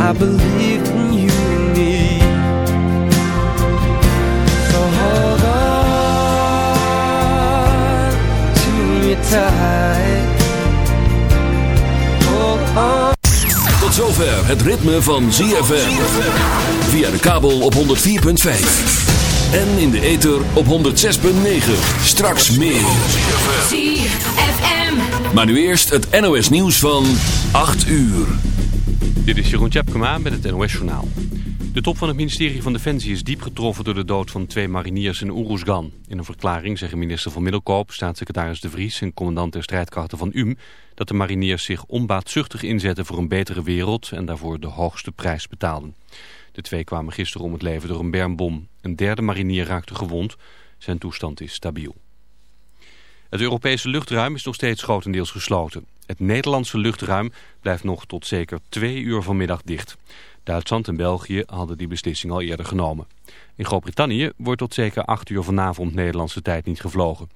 I believe in you and me. So hold on to me tight. Hold on. Tot zover het ritme van ZFM. Via de kabel op 104.5. En in de ether op 106.9. Straks meer. ZFM. Maar nu eerst het NOS nieuws van 8 uur. Dit is Jeroen Tjepkema met het NOS Journaal. De top van het ministerie van Defensie is diep getroffen door de dood van twee mariniers in Oeroesgan. In een verklaring zeggen minister van Middelkoop, staatssecretaris De Vries en commandant der strijdkrachten van UM... dat de mariniers zich onbaatzuchtig inzetten voor een betere wereld en daarvoor de hoogste prijs betaalden. De twee kwamen gisteren om het leven door een bermbom. Een derde marinier raakte gewond. Zijn toestand is stabiel. Het Europese luchtruim is nog steeds grotendeels gesloten. Het Nederlandse luchtruim blijft nog tot zeker twee uur vanmiddag dicht. Duitsland en België hadden die beslissing al eerder genomen. In Groot-Brittannië wordt tot zeker acht uur vanavond Nederlandse tijd niet gevlogen.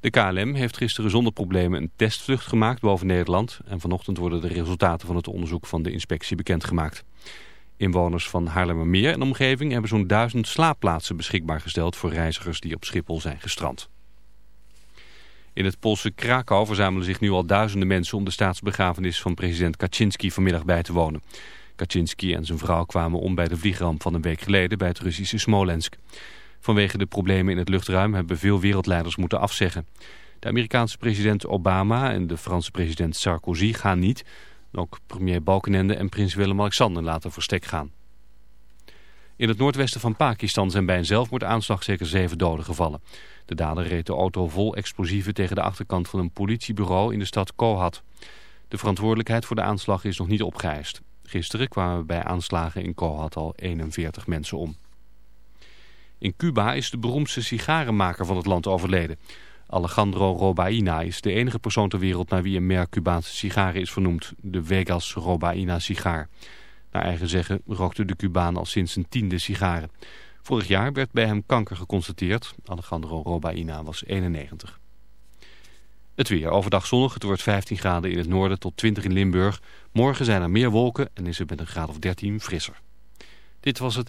De KLM heeft gisteren zonder problemen een testvlucht gemaakt boven Nederland... en vanochtend worden de resultaten van het onderzoek van de inspectie bekendgemaakt. Inwoners van Haarlemmermeer en omgeving hebben zo'n duizend slaapplaatsen beschikbaar gesteld... voor reizigers die op Schiphol zijn gestrand. In het Poolse Krakau verzamelen zich nu al duizenden mensen om de staatsbegrafenis van president Kaczynski vanmiddag bij te wonen. Kaczynski en zijn vrouw kwamen om bij de vliegramp van een week geleden bij het Russische Smolensk. Vanwege de problemen in het luchtruim hebben veel wereldleiders moeten afzeggen. De Amerikaanse president Obama en de Franse president Sarkozy gaan niet. Ook premier Balkenende en prins Willem-Alexander laten verstek gaan. In het noordwesten van Pakistan zijn bij een zelfmoordaanslag zeker zeven doden gevallen. De dader reed de auto vol explosieven tegen de achterkant van een politiebureau in de stad Kohat. De verantwoordelijkheid voor de aanslag is nog niet opgeëist. Gisteren kwamen bij aanslagen in Kohat al 41 mensen om. In Cuba is de beroemdste sigarenmaker van het land overleden. Alejandro Robaina is de enige persoon ter wereld naar wie een merk Cubaanse sigaren is vernoemd. De Vegas Robaina sigaar. Naar eigen zeggen rookte de Cubaan al sinds zijn tiende sigaren. Vorig jaar werd bij hem kanker geconstateerd. Alejandro Robaina was 91. Het weer overdag zonnig. Het wordt 15 graden in het noorden tot 20 in Limburg. Morgen zijn er meer wolken en is het met een graad of 13 frisser. Dit was het...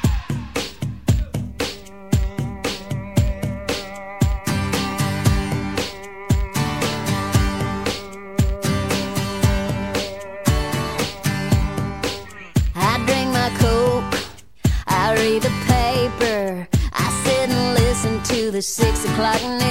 The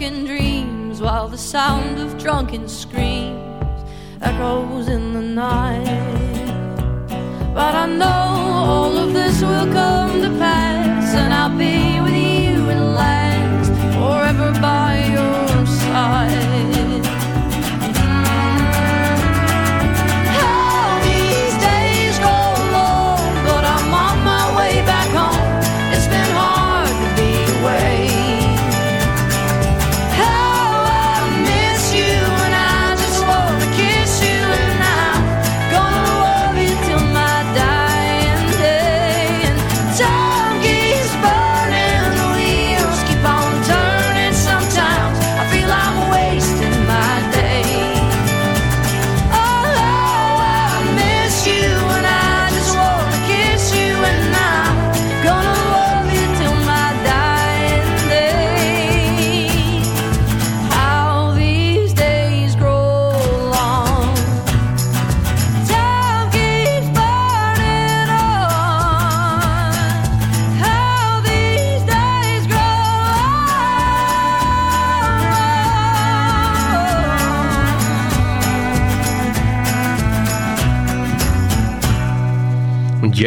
dreams while the sound of drunken screams echoes in the night. But I know all of this will come to pass, and I'll be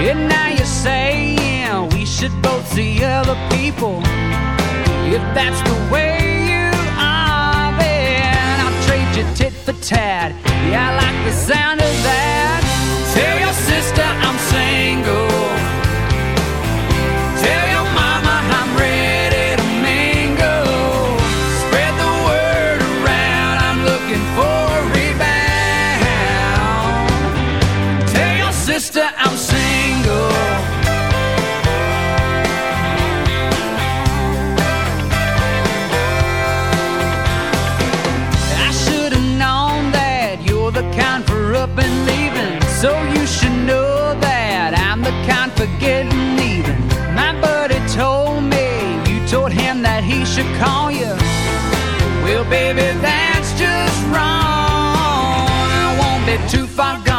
And now you're saying we should both see other people. If that's the way you are, then I'll trade you tit for tat. Yeah, I like the sound of that. Tell your sister I'm single. should call you. Well, baby, that's just wrong. I won't be too far gone.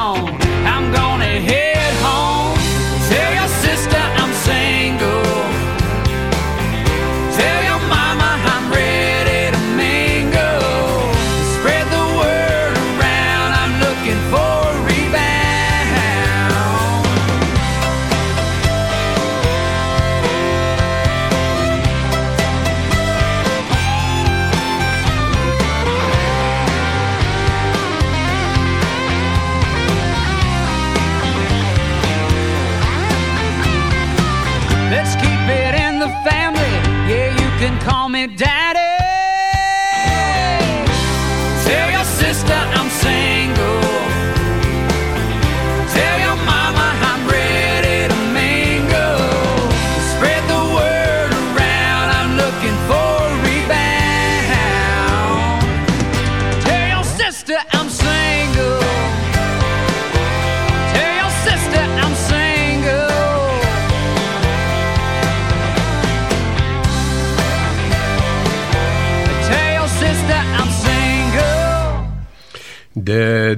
Sister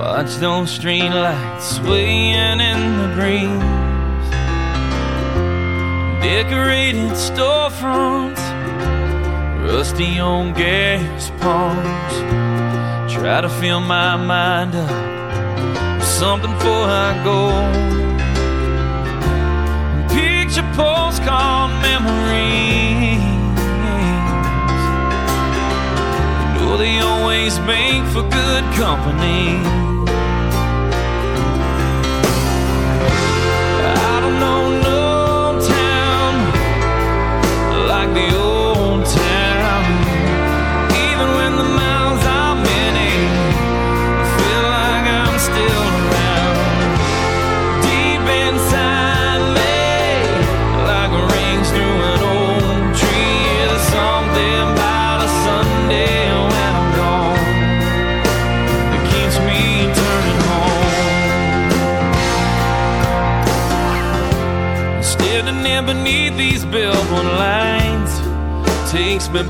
Watch those street lights swaying in the breeze. Decorated storefronts, rusty old gas pumps. Try to fill my mind up with something before I go picture postcard memories. They always make for good company.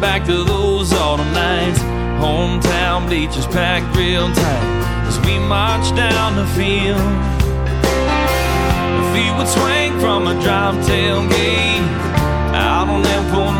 Back to those autumn nights. Hometown bleachers packed real tight as we march down the field. The feet would swing from a drop tailgate out on that corner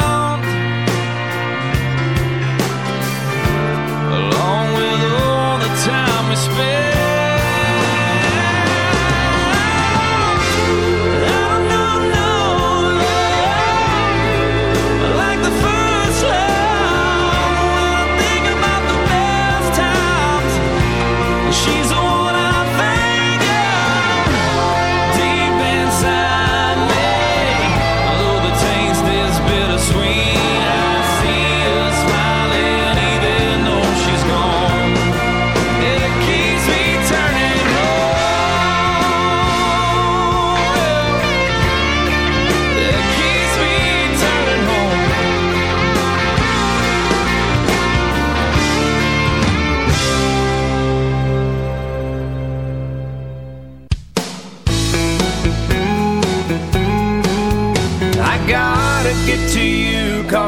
time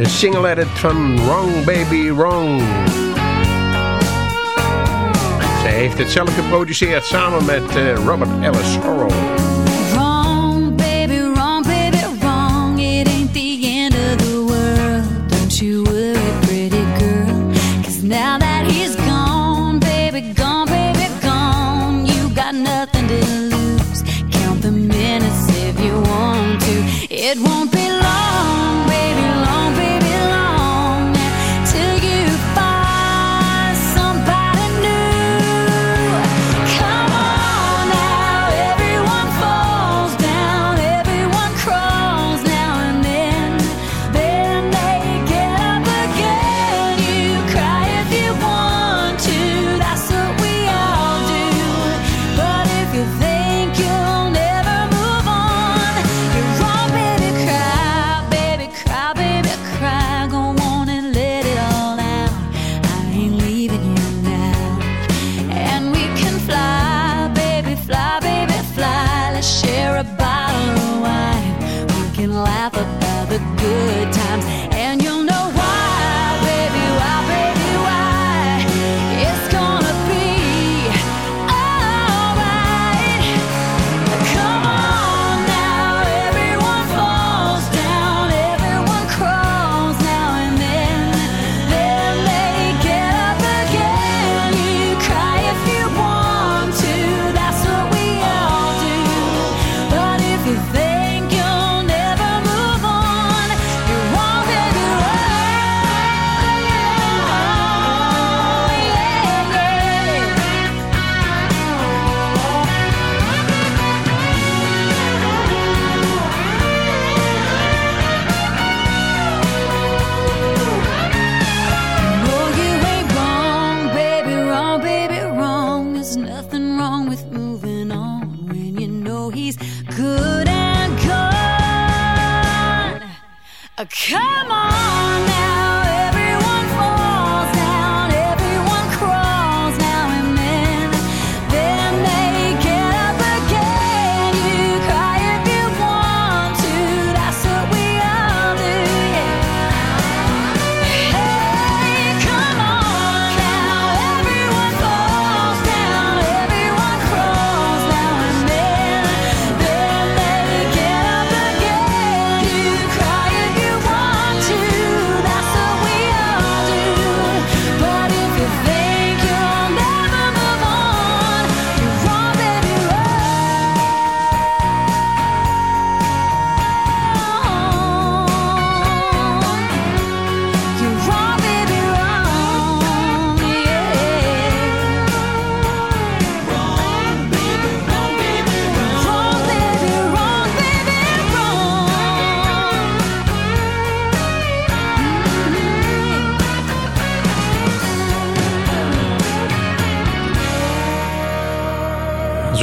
De single edit van Wrong Baby Wrong. Zij heeft het zelf geproduceerd samen met eh, Robert Ellis Horrell.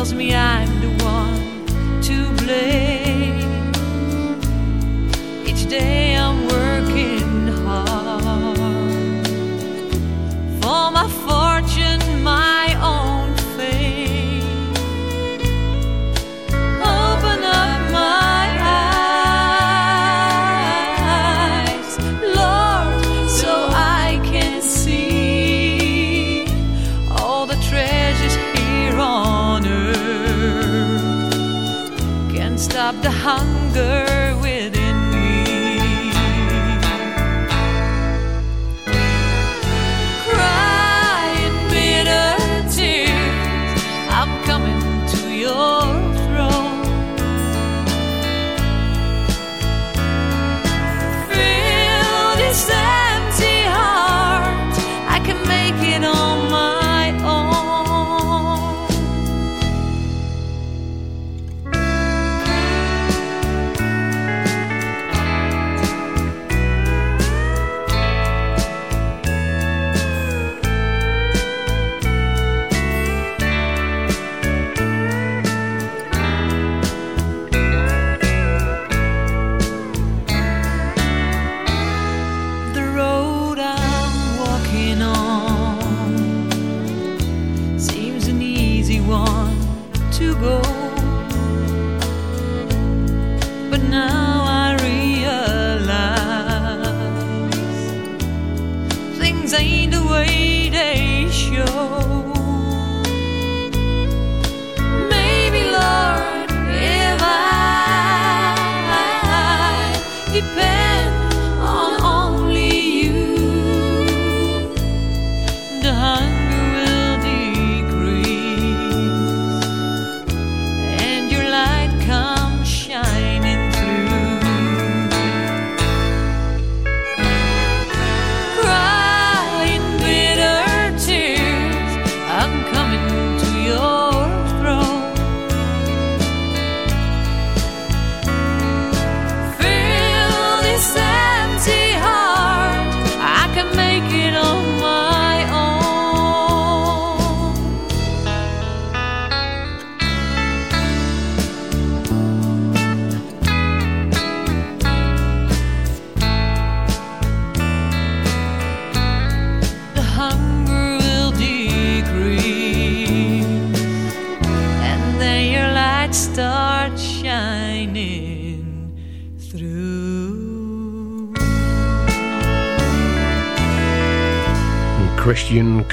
tells me I'm the one to blame.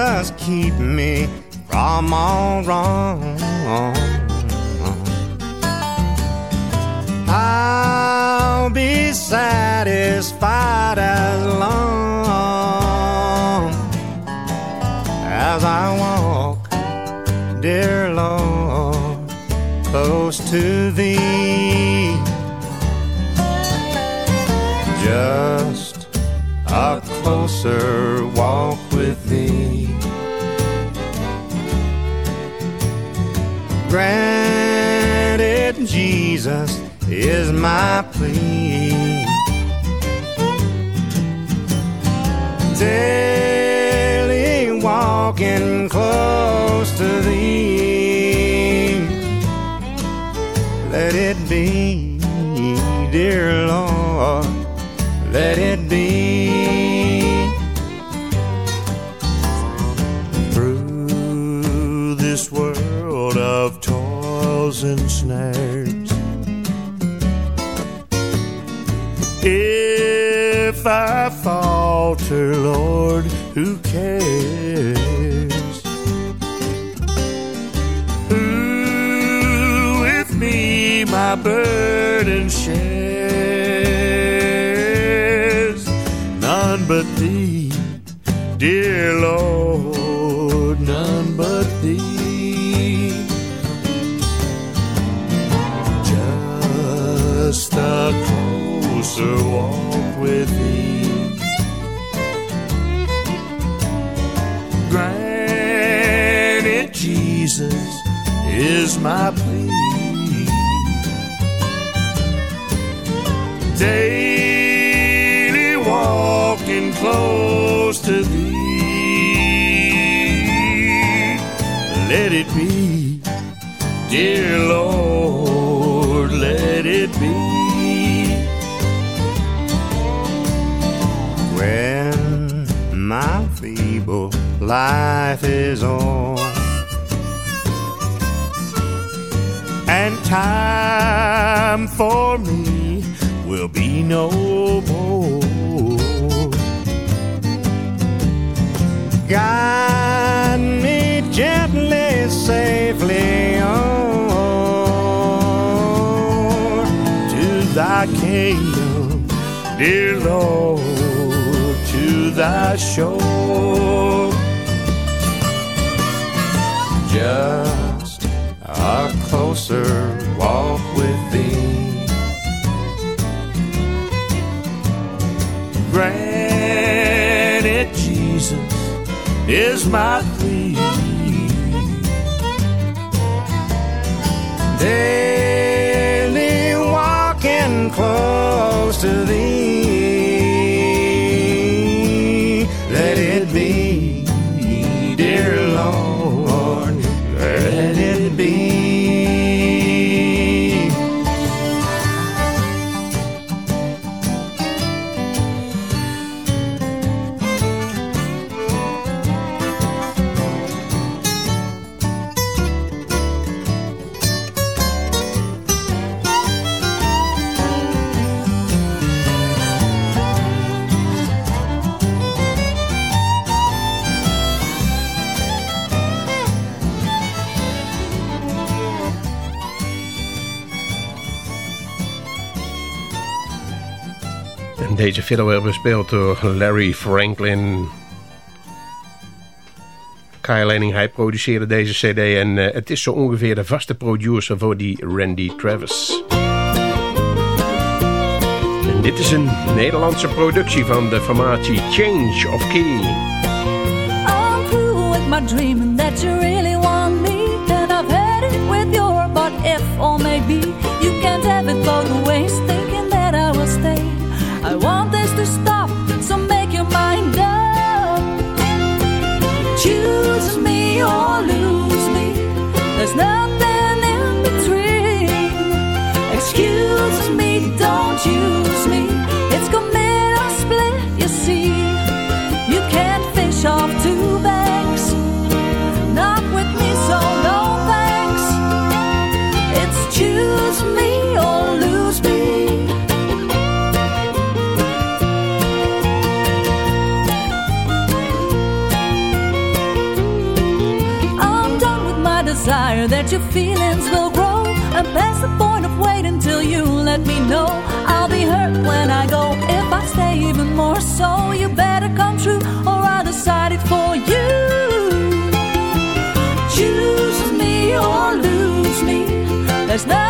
Jesus, keep me from all wrong. I'll be satisfied as long as I walk, dear Lord close to thee. Just a closer Granted, Jesus is my plea. Daily falter, Lord, who cares? Who with me my burden shares? None but thee, dear Lord, none but thee. Just a closer my plea. Daily walking close to thee. Let it be, dear Lord, let it be. When my feeble life is o'er and time for me will be no more. Guide me gently, safely on to thy kingdom, dear Lord, to thy shore. Just a closer walk with thee. Granted, Jesus is my plea. Daily walking close to thee. Deze video werd bespeeld door Larry Franklin. Kyle Lening, hij produceerde deze cd en eh, het is zo ongeveer de vaste producer voor die Randy Travis. En dit is een Nederlandse productie van de formatie Change of Key. I'm with my that you really want me. And I've had it with your but if or maybe you can't have it. Choose me or lose me. There's nothing. your feelings will grow. And past the point of waiting till you let me know. I'll be hurt when I go. If I stay even more so, you better come true, or I'll decide it for you. Choose me or lose me. There's nothing.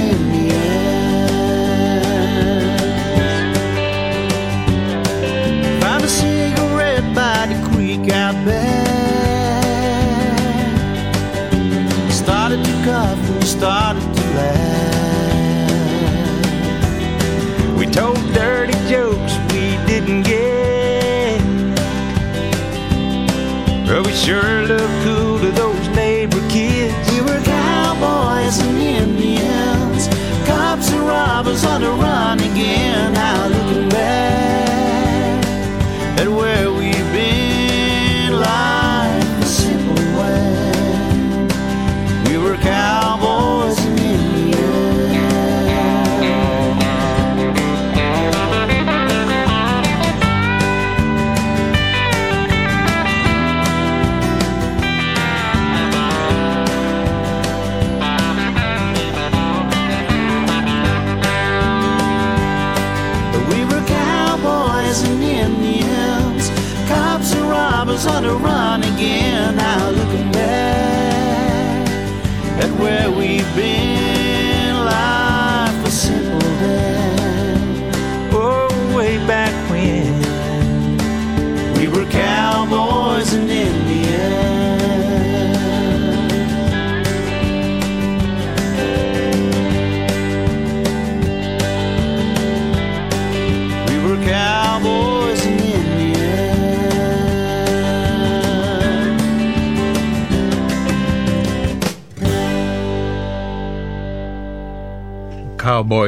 started to laugh. We told dirty jokes we didn't get. But we sure looked cool to those neighbor kids. We were cowboys and Indians, cops and robbers on the run again.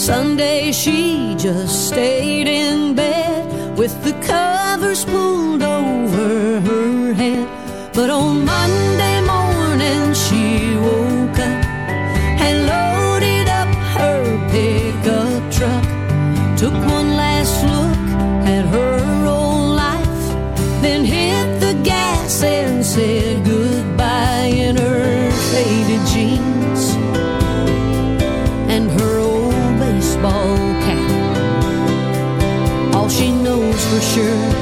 Sunday she just stayed in bed with the covers pulled over her head. But on Monday morning she woke up and loaded up her pickup truck. Took one last look at her old life, then hit the gas and said goodbye for sure,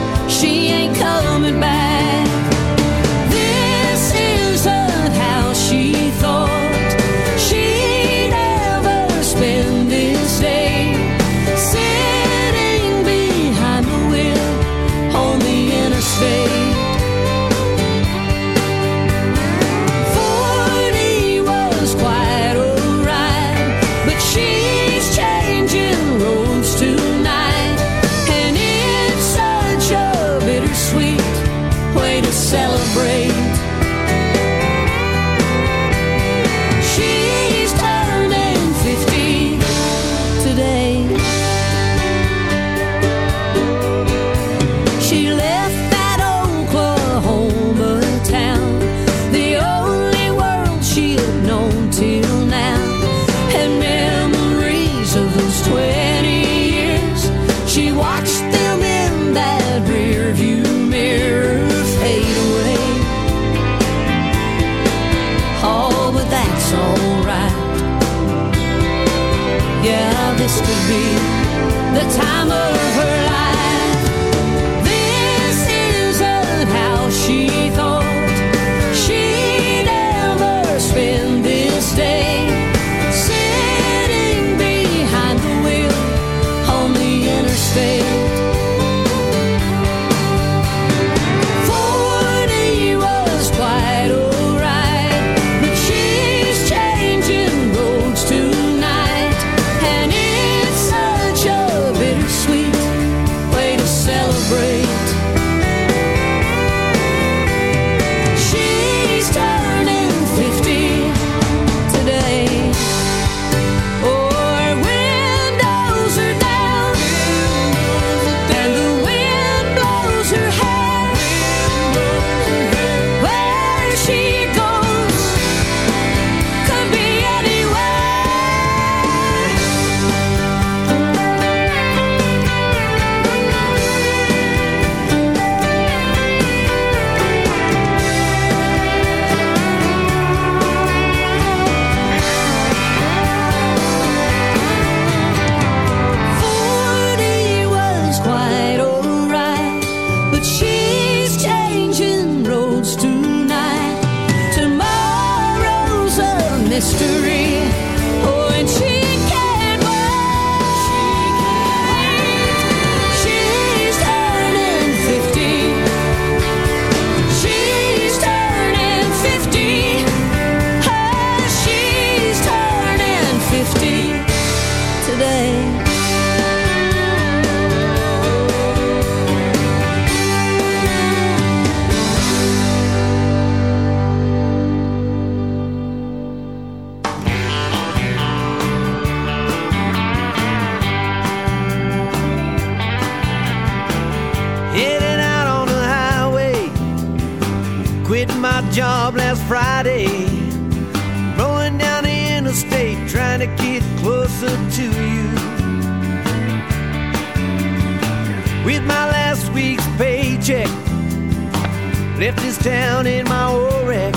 left this town in my old wreck.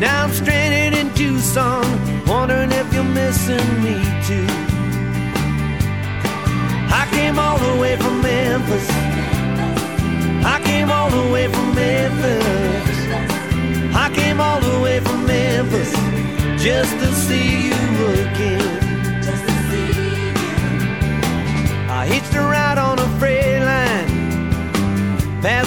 Now I'm stranded in Tucson, wondering if you're missing me too. I came all the way from Memphis. I came all the way from Memphis. I came all the way from Memphis just to see you again. I hitched a ride on a freight line,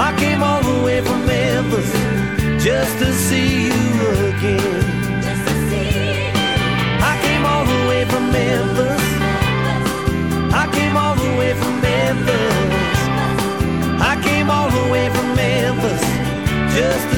I came all the way from Memphis just to see you again. I came all the way from Memphis. I came all the way from Memphis. I came all the way from Memphis just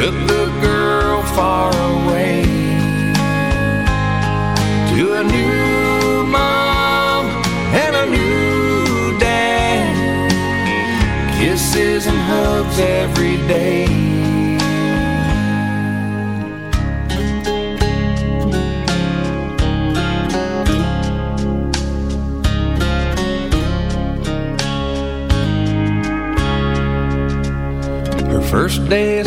took the girl far away to a new mom and a new dad. Kisses and hugs every day. Her first day of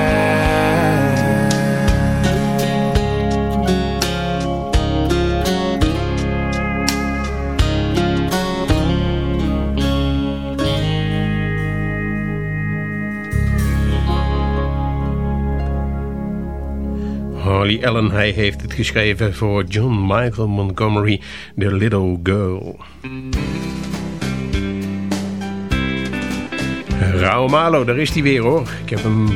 Harley Allen, hij heeft het geschreven voor John Michael Montgomery, The Little Girl. Rauw Malo, daar is hij weer hoor. Ik heb hem